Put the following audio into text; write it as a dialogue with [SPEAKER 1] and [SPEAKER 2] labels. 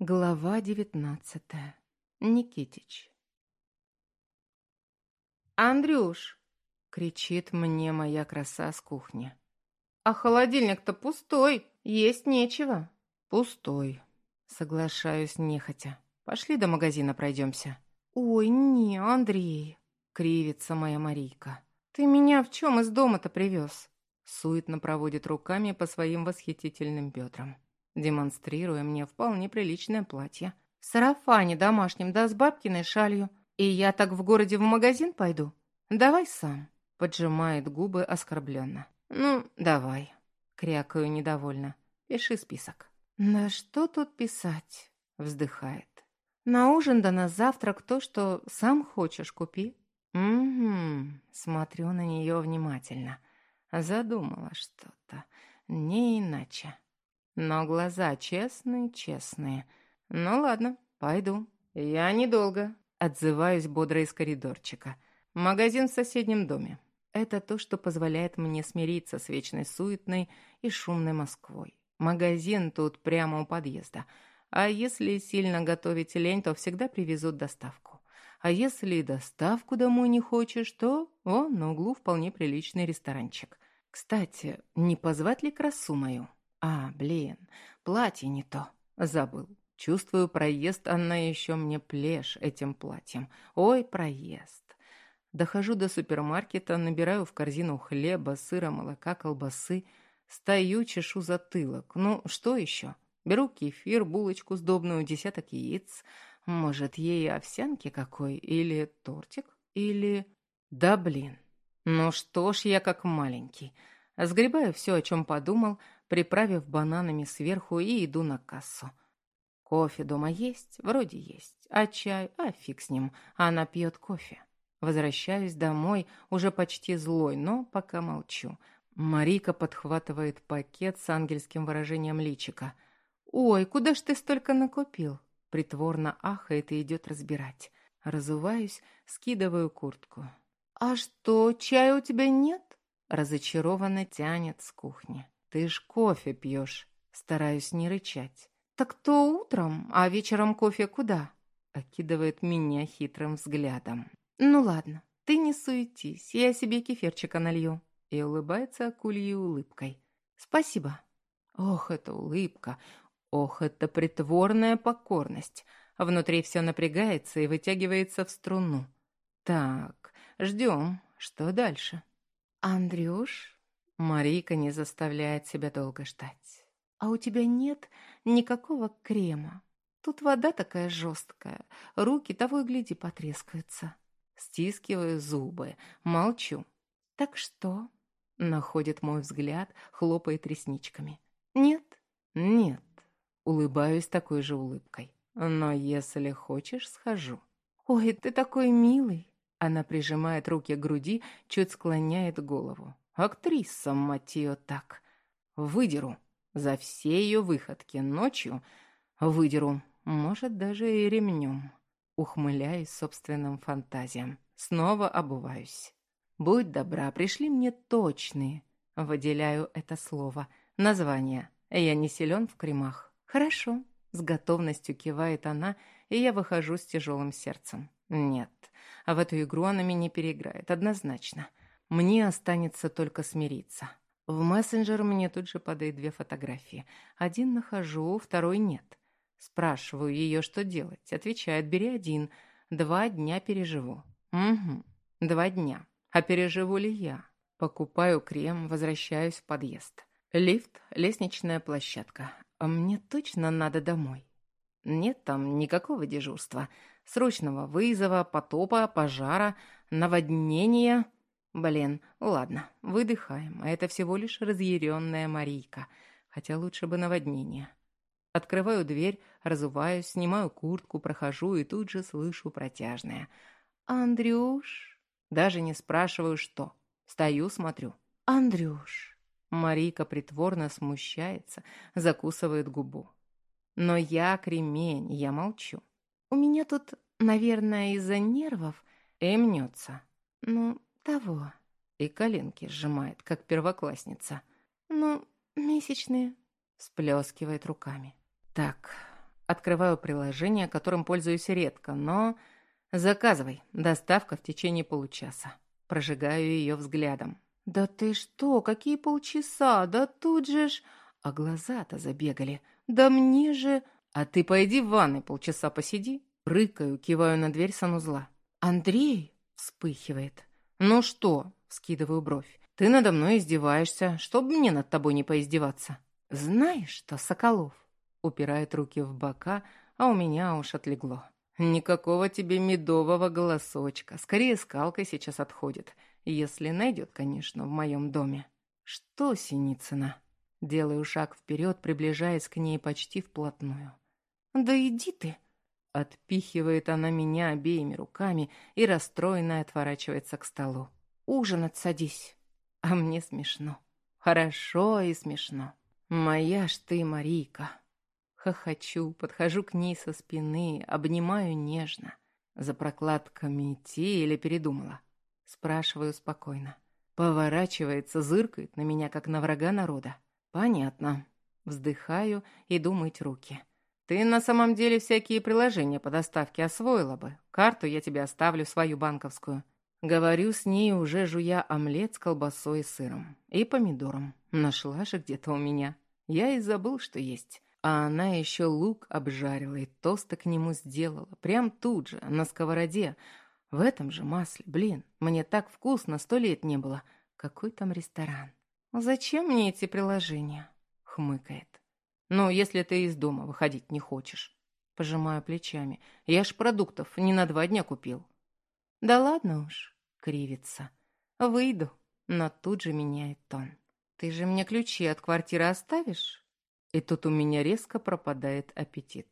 [SPEAKER 1] Глава девятнадцатая. Никитич. «Андрюш!» — кричит мне моя краса с кухни. «А холодильник-то пустой, есть нечего». «Пустой», — соглашаюсь нехотя. «Пошли до магазина пройдемся». «Ой, не, Андрей!» — кривится моя Марийка. «Ты меня в чем из дома-то привез?» Суетно проводит руками по своим восхитительным бедрам демонстрируя мне вполне приличное платье. В сарафане домашнем, да с бабкиной шалью. И я так в городе в магазин пойду? Давай сам. Поджимает губы оскорбленно. Ну, давай. Крякаю недовольно. Пиши список. Да что тут писать? Вздыхает. На ужин да на завтрак то, что сам хочешь, купи. Угу. Смотрю на нее внимательно. Задумала что-то. Не иначе. Но глаза честные-честные. Ну ладно, пойду. Я недолго. Отзываюсь бодро из коридорчика. Магазин в соседнем доме. Это то, что позволяет мне смириться с вечной суетной и шумной Москвой. Магазин тут прямо у подъезда. А если сильно готовить лень, то всегда привезут доставку. А если доставку домой не хочешь, то вон на углу вполне приличный ресторанчик. Кстати, не позвать ли красу мою? А, блин, платье не то. Забыл. Чувствую проезд, она еще мне плешь этим платьем. Ой, проезд. Дохожу до супермаркета, набираю в корзину хлеба, сыра, молока, колбасы. Стою, чешу затылок. Ну, что еще? Беру кефир, булочку сдобную, десяток яиц. Может, ей овсянки какой? Или тортик? Или... Да блин. Ну что ж я как маленький. Сгребаю все, о чем подумал, приправив бананами сверху и иду на кассу. Кофе дома есть? Вроде есть. А чай? А фиг с ним. Она пьет кофе. Возвращаюсь домой, уже почти злой, но пока молчу. Марика подхватывает пакет с ангельским выражением личика. «Ой, куда ж ты столько накупил?» Притворно ахает и идет разбирать. Разуваюсь, скидываю куртку. «А что, чая у тебя нет?» Разочарованно тянет с кухни. «Ты ж кофе пьешь». Стараюсь не рычать. «Так то утром, а вечером кофе куда?» Окидывает меня хитрым взглядом. «Ну ладно, ты не суетись, я себе кефирчика налью». И улыбается акульей улыбкой. «Спасибо». Ох, это улыбка. Ох, это притворная покорность. Внутри все напрягается и вытягивается в струну. Так, ждем. Что дальше? «Андрюш?» Марийка не заставляет себя долго ждать. «А у тебя нет никакого крема. Тут вода такая жесткая, руки того и гляди потрескаются». Стискиваю зубы, молчу. «Так что?» Находит мой взгляд, хлопает ресничками. «Нет?» «Нет». Улыбаюсь такой же улыбкой. «Но если хочешь, схожу». «Ой, ты такой милый!» Она прижимает руки к груди, чуть склоняет голову. Актриса, мать ее, так. Выдеру. За все ее выходки ночью выдеру. Может, даже и ремнем. Ухмыляюсь собственным фантазиям. Снова обуваюсь. Будь добра, пришли мне точные. Выделяю это слово. Название. Я не силен в кремах. Хорошо. С готовностью кивает она, и я выхожу с тяжелым сердцем. Нет, а в эту игру она меня переиграет, однозначно. Мне останется только смириться. В мессенджер мне тут же падает две фотографии. Один нахожу, второй нет. Спрашиваю ее, что делать. Отвечает, бери один. Два дня переживу. Угу, два дня. А переживу ли я? Покупаю крем, возвращаюсь в подъезд. Лифт, лестничная площадка. А мне точно надо домой. Нет там никакого дежурства. Срочного вызова, потопа, пожара, наводнения... Блин, ладно, выдыхаем. Это всего лишь разъяренная Марийка. Хотя лучше бы наводнение. Открываю дверь, разуваюсь, снимаю куртку, прохожу и тут же слышу протяжное. «Андрюш?» Даже не спрашиваю, что. Стою, смотрю. «Андрюш?» Марийка притворно смущается, закусывает губу. Но я кремень, я молчу. У меня тут, наверное, из-за нервов и мнется. Ну, того. И коленки сжимает, как первоклассница. Ну, месячные. Сплескивает руками. Так, Открываю приложение, которым пользуюсь редко, но... Заказывай. Доставка в течение получаса. Прожигаю ее взглядом. «Да ты что? Какие полчаса? Да тут же ж...» А глаза-то забегали. «Да мне же...» «А ты пойди в ванной полчаса посиди». Рыкаю, киваю на дверь санузла. «Андрей!» — вспыхивает. «Ну что?» — вскидываю бровь. «Ты надо мной издеваешься, чтобы мне над тобой не поиздеваться». «Знаешь что, Соколов?» — упирает руки в бока, а у меня уж отлегло. «Никакого тебе медового голосочка. Скорее скалкой сейчас отходит. Если найдет, конечно, в моем доме». «Что, Синицына?» Делаю шаг вперед, приближаясь к ней почти вплотную. «Да иди ты!» Отпихивает она меня обеими руками и расстроенно отворачивается к столу. «Ужинать садись!» А мне смешно. Хорошо и смешно. «Моя ж ты, Марийка!» Хохочу, подхожу к ней со спины, обнимаю нежно. За прокладками идти или передумала? Спрашиваю спокойно. Поворачивается, зыркает на меня, как на врага народа. Понятно. Вздыхаю, иду мыть руки. Ты на самом деле всякие приложения по доставке освоила бы. Карту я тебе оставлю, свою банковскую. Говорю с ней, уже жуя омлет с колбасой и сыром. И помидором. Нашла же где-то у меня. Я и забыл, что есть. А она еще лук обжарила и тосты к нему сделала. Прям тут же, на сковороде. В этом же масле. Блин, мне так вкусно сто лет не было. Какой там ресторан? «Зачем мне эти приложения?» — хмыкает. «Ну, если ты из дома выходить не хочешь». Пожимаю плечами. «Я ж продуктов не на два дня купил». «Да ладно уж», — кривится. «Выйду», но тут же меняет тон. «Ты же мне ключи от квартиры оставишь?» И тут у меня резко пропадает аппетит.